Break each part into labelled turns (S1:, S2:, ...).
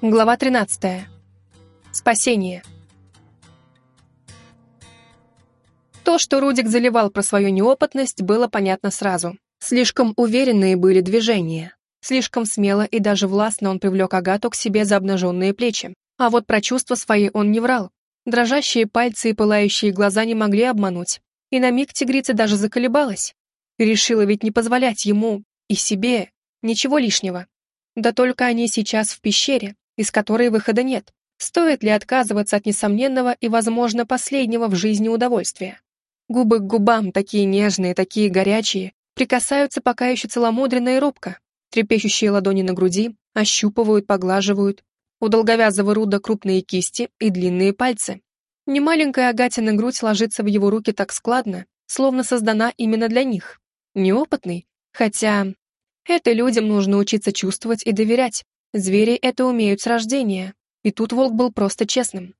S1: Глава 13. Спасение. То, что Рудик заливал про свою неопытность, было понятно сразу. Слишком уверенные были движения. Слишком смело и даже властно он привлек Агату к себе за обнаженные плечи. А вот про чувства свои он не врал. Дрожащие пальцы и пылающие глаза не могли обмануть. И на миг тигрица даже заколебалась. решила ведь не позволять ему и себе ничего лишнего. Да только они сейчас в пещере, из которой выхода нет. Стоит ли отказываться от несомненного и, возможно, последнего в жизни удовольствия? Губы к губам, такие нежные, такие горячие, прикасаются пока еще целомудренно и робко. Трепещущие ладони на груди ощупывают, поглаживают. У долговязого Руда крупные кисти и длинные пальцы. Немаленькая Агатина грудь ложится в его руки так складно, словно создана именно для них. Неопытный, хотя это людям нужно учиться чувствовать и доверять, Звери это умеют с рождения, и тут волк был просто честным.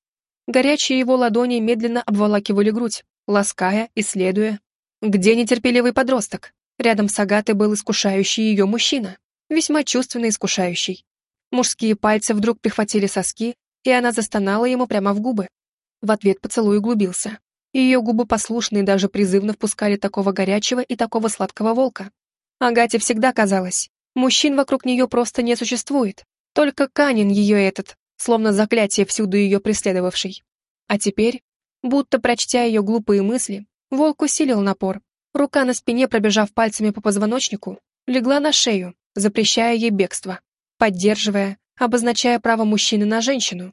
S1: Горячие его ладони медленно обволакивали грудь, лаская, исследуя. Где нетерпеливый подросток? Рядом с Агатой был искушающий ее мужчина, весьма чувственно искушающий. Мужские пальцы вдруг прихватили соски, и она застонала ему прямо в губы. В ответ поцелуй углубился. Ее губы послушные даже призывно впускали такого горячего и такого сладкого волка. Агате всегда казалось, Мужчин вокруг нее просто не существует. Только Канин ее этот, словно заклятие всюду ее преследовавший. А теперь, будто прочтя ее глупые мысли, волк усилил напор. Рука на спине, пробежав пальцами по позвоночнику, легла на шею, запрещая ей бегство, поддерживая, обозначая право мужчины на женщину.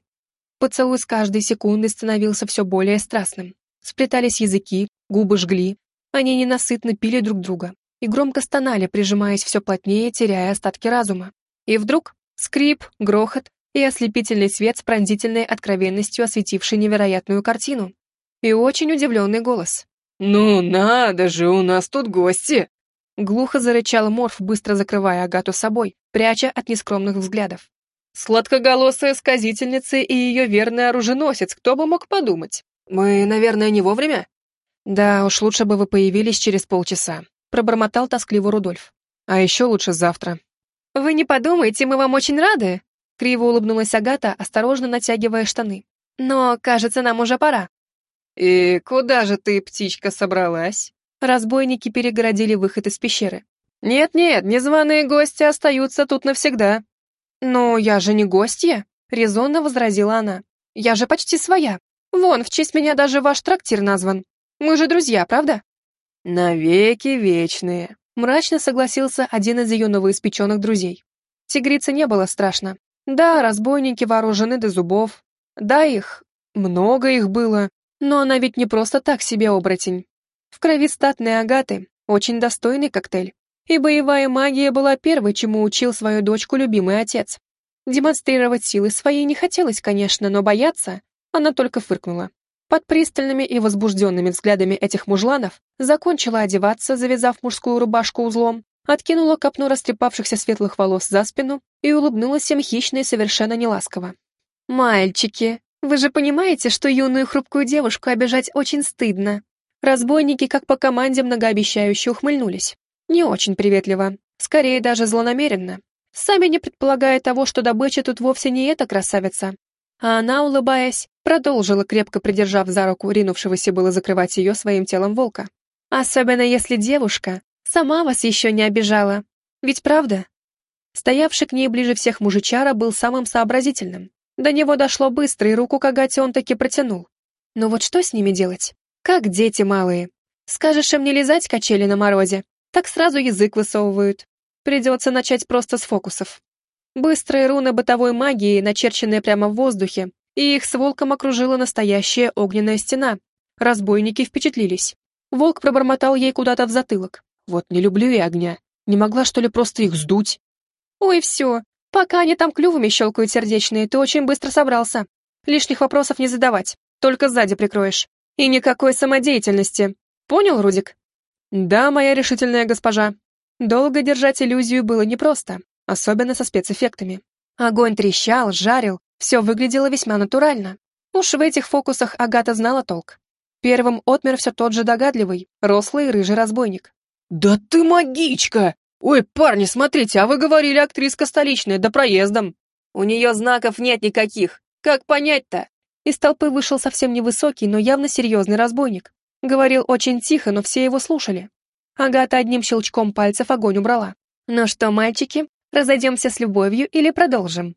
S1: Поцелуй с каждой секундой становился все более страстным. Сплетались языки, губы жгли, они ненасытно пили друг друга, и громко стонали, прижимаясь все плотнее, теряя остатки разума. И вдруг скрип, грохот и ослепительный свет с пронзительной откровенностью осветивший невероятную картину. И очень удивленный голос.
S2: «Ну надо же, у нас тут гости!»
S1: Глухо зарычал Морф, быстро закрывая Агату собой, пряча от нескромных взглядов.
S2: «Сладкоголосая сказительница и ее верный оруженосец, кто бы мог подумать? Мы, наверное, не вовремя?»
S1: «Да уж, лучше бы вы появились через полчаса пробормотал тоскливо Рудольф. «А еще лучше завтра». «Вы не подумайте, мы вам очень рады!» Криво улыбнулась Агата, осторожно натягивая штаны. «Но, кажется, нам уже пора».
S2: «И куда же ты, птичка, собралась?»
S1: Разбойники перегородили выход из пещеры.
S2: «Нет-нет, незваные гости остаются тут навсегда».
S1: «Но я же не гостья», — резонно возразила она. «Я же почти своя. Вон, в честь меня даже ваш трактир назван. Мы же друзья, правда?»
S2: «Навеки вечные», —
S1: мрачно согласился один из ее новоиспеченных друзей. Тигрице не было страшно. Да, разбойники вооружены до зубов. Да, их... много их было. Но она ведь не просто так себе оборотень. В крови статной Агаты очень достойный коктейль. И боевая магия была первой, чему учил свою дочку любимый отец. Демонстрировать силы своей не хотелось, конечно, но бояться она только фыркнула. Под пристальными и возбужденными взглядами этих мужланов закончила одеваться, завязав мужскую рубашку узлом, откинула копну растрепавшихся светлых волос за спину и улыбнулась им хищно и совершенно неласково. «Мальчики, вы же понимаете, что юную хрупкую девушку обижать очень стыдно?» Разбойники, как по команде, многообещающе ухмыльнулись. Не очень приветливо, скорее даже злонамеренно. Сами не предполагая того, что добыча тут вовсе не эта красавица. А она, улыбаясь, Продолжила, крепко придержав за руку ринувшегося было закрывать ее своим телом волка. «Особенно если девушка сама вас еще не обижала. Ведь правда?» Стоявший к ней ближе всех мужичара был самым сообразительным. До него дошло быстро, и руку к Агате он таки протянул. Но вот что с ними делать? Как дети малые. Скажешь им не лизать качели на морозе, так сразу язык высовывают. Придется начать просто с фокусов. Быстрые руны бытовой магии, начерченные прямо в воздухе, и их с волком окружила настоящая огненная стена. Разбойники впечатлились. Волк пробормотал ей куда-то в затылок. «Вот не люблю я огня. Не могла, что ли, просто их сдуть?» «Ой, все. Пока они там клювами щелкают сердечные, ты очень быстро собрался. Лишних вопросов не задавать. Только сзади прикроешь. И никакой самодеятельности. Понял, Рудик?» «Да, моя решительная госпожа». Долго держать иллюзию было непросто, особенно со спецэффектами. Огонь трещал, жарил, все выглядело весьма натурально. Уж в этих фокусах Агата знала толк. Первым отмер все тот же догадливый, рослый рыжий разбойник.
S2: «Да ты магичка! Ой, парни, смотрите, а вы говорили, актриска столичная, да проездом!» У нее знаков нет никаких. Как понять-то?
S1: Из толпы вышел совсем невысокий, но явно серьезный разбойник. Говорил очень тихо, но все его слушали. Агата одним щелчком пальцев огонь убрала. «Ну что, мальчики, разойдемся с любовью или продолжим?»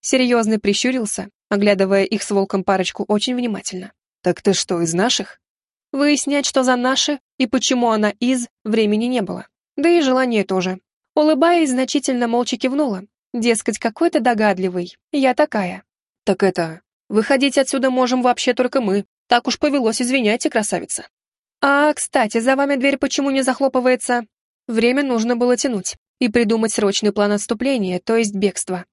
S1: Серьезный прищурился, оглядывая их с волком парочку очень внимательно.
S2: «Так ты что, из наших?»
S1: Выяснять, что за наши и почему она из, времени не было. Да и желания тоже. Улыбаясь, значительно молча кивнула. Дескать, какой то догадливый. Я такая.
S2: «Так это... Выходить отсюда можем вообще только мы. Так уж повелось, извиняйте, красавица».
S1: «А, кстати, за вами дверь почему не захлопывается?» Время нужно было тянуть и придумать срочный план отступления, то есть бегства.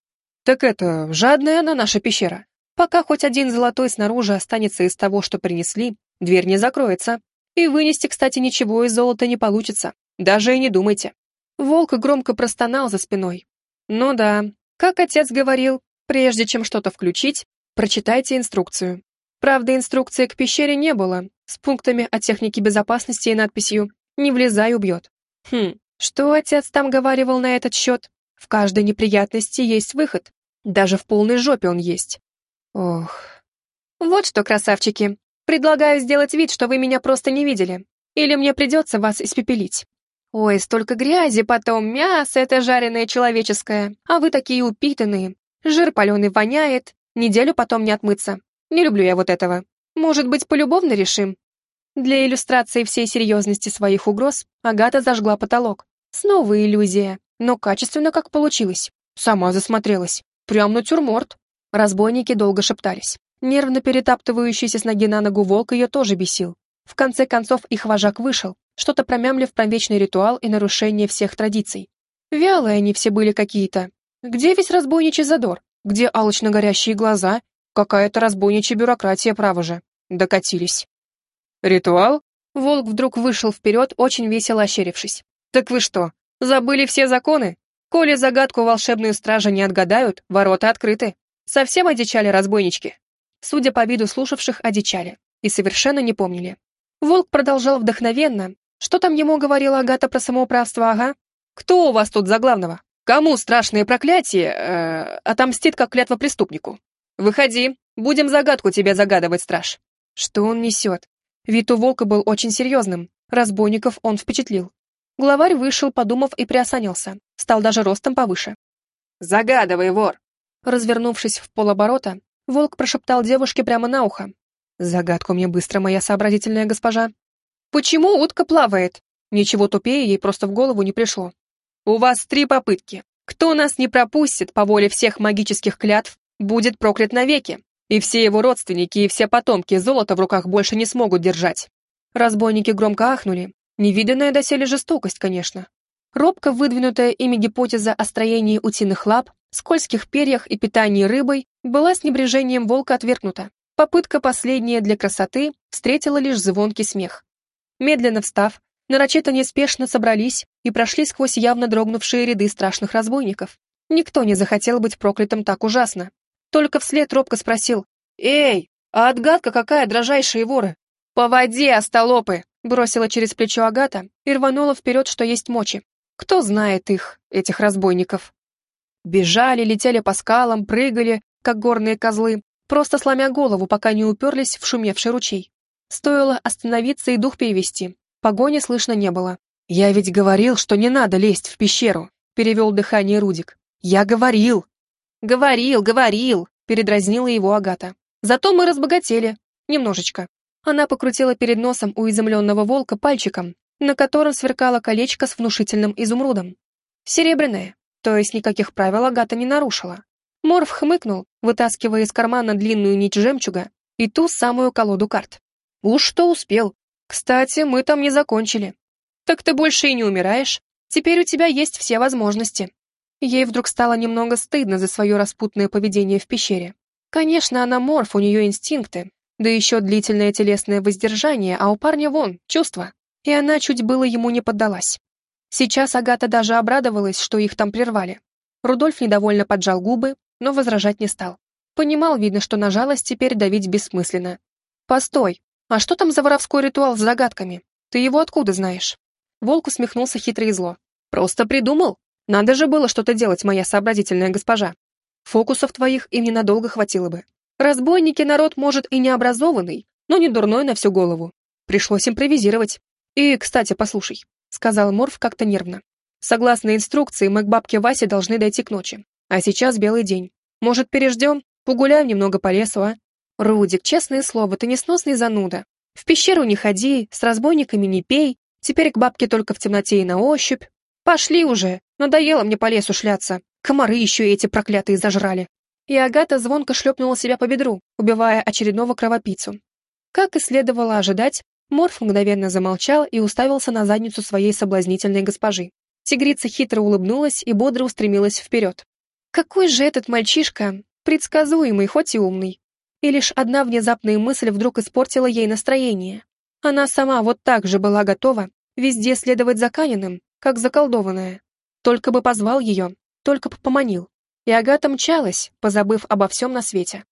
S2: «Так это, жадная она наша пещера.
S1: Пока хоть один золотой снаружи останется из того, что принесли, дверь не закроется. И вынести, кстати, ничего из золота не получится. Даже и не думайте». Волк громко простонал за спиной. «Ну да, как отец говорил, прежде чем что-то включить, прочитайте инструкцию. Правда, инструкции к пещере не было, с пунктами о технике безопасности и надписью «Не влезай, убьет». Хм, что отец там говаривал на этот счет? В каждой неприятности есть выход. Даже в полной жопе он есть. Ох. Вот что, красавчики, предлагаю сделать вид, что вы меня просто не видели. Или мне придется вас испепелить. Ой, столько грязи, потом мясо это жареное человеческое, а вы такие упитанные. Жир паленый воняет, неделю потом не отмыться. Не люблю я вот этого. Может быть, полюбовно решим?» Для иллюстрации всей серьезности своих угроз Агата зажгла потолок. Снова иллюзия, но качественно как получилось. Сама засмотрелась. Прям натюрморт. Разбойники долго шептались. Нервно перетаптывающийся с ноги на ногу волк ее тоже бесил. В конце концов их вожак вышел, что-то промямлив про вечный ритуал и нарушение всех традиций. Вялые они все были какие-то. Где весь разбойничий задор? Где алчно горящие глаза Какая-то разбойничья бюрократия, право же. Докатились.
S2: Ритуал?
S1: Волк вдруг вышел вперед, очень весело ощерившись. Так вы что, забыли все законы? Коли загадку волшебную стражи не отгадают, ворота открыты. Совсем одичали разбойнички. Судя по виду слушавших, одичали. И совершенно не помнили. Волк продолжал вдохновенно. Что там ему говорила Агата про самоуправство, ага? Кто у вас тут за главного? Кому страшное проклятие э, отомстит как клятва преступнику? «Выходи, будем загадку тебе загадывать, страж». Что он несет? Вид у волка был очень серьезным. Разбойников он впечатлил. Главарь вышел, подумав, и приосанился. Стал даже ростом повыше.
S2: «Загадывай, вор!»
S1: Развернувшись в полоборота, волк прошептал девушке прямо на ухо. «Загадку мне быстро, моя сообразительная госпожа». «Почему утка плавает?» Ничего тупее ей просто в голову не пришло. «У вас три попытки. Кто нас не пропустит по воле всех магических клятв, будет проклят навеки, и все его родственники и все потомки золота в руках больше не смогут держать. Разбойники громко ахнули. Невиданная доселе жестокость, конечно. Робко выдвинутая ими гипотеза о строении утиных лап, скользких перьях и питании рыбой была с небрежением волка отвергнута. Попытка последняя для красоты встретила лишь звонкий смех. Медленно встав, нарочито неспешно собрались и прошли сквозь явно дрогнувшие ряды страшных разбойников. Никто не захотел быть проклятым так ужасно, только вслед робко спросил. «Эй, а отгадка какая, дрожайшие воры?» «По воде, остолопы!» Бросила через плечо Агата и рванула вперед, что есть мочи. Кто знает их, этих разбойников? Бежали, летели по скалам, прыгали, как горные козлы, просто сломя голову, пока не уперлись в шумевший ручей. Стоило остановиться и дух перевести. Погони слышно не было. «Я ведь говорил, что не надо лезть в пещеру», — перевел дыхание Рудик. «Я говорил!» «Говорил, говорил!» — передразнила его Агата. «Зато мы разбогатели. Немножечко». Она покрутила перед носом у изумленного волка пальчиком, на котором сверкало колечко с внушительным изумрудом. Серебряное, то есть никаких правил Агата не нарушила. Морф хмыкнул, вытаскивая из кармана длинную нить жемчуга и ту самую колоду карт. «Уж что успел. Кстати, мы там не закончили. Так ты больше и не умираешь. Теперь у тебя есть все возможности. Ей вдруг стало немного стыдно за свое распутное поведение в пещере. Конечно, она морф, у нее инстинкты, да еще длительное телесное воздержание, а у парня вон, чувства. И она чуть было ему не поддалась. Сейчас Агата даже обрадовалась, что их там прервали. Рудольф недовольно поджал губы, но возражать не стал. Понимал, видно, что на жалость теперь давить бессмысленно. «Постой, а что там за воровской ритуал с загадками? Ты его откуда знаешь?» Волк усмехнулся хитро и зло. «Просто придумал. Надо же было что-то делать, моя сообразительная госпожа. Фокусов твоих им ненадолго хватило бы. Разбойники народ, может, и необразованный, но не дурной на всю голову. Пришлось импровизировать. И, кстати, послушай, сказал Морф как-то нервно. Согласно инструкции, мы к бабке Васе должны дойти к ночи. А сейчас белый день. Может, переждем? Погуляем немного по лесу, а? Рудик, честное слово, ты несносный зануда. В пещеру не ходи, с разбойниками не пей, теперь к бабке только в темноте и на ощупь. Пошли уже, надоело мне по лесу шляться. Комары еще эти проклятые зажрали. И Агата звонко шлепнула себя по бедру, убивая очередного кровопийцу. Как и следовало ожидать, Морф мгновенно замолчал и уставился на задницу своей соблазнительной госпожи. Тигрица хитро улыбнулась и бодро устремилась вперед. Какой же этот мальчишка, предсказуемый, хоть и умный. И лишь одна внезапная мысль вдруг испортила ей настроение. Она сама вот так же была готова везде следовать за Каниным, как заколдованная. Только бы позвал ее, только бы поманил. И Агата мчалась, позабыв обо всем на свете.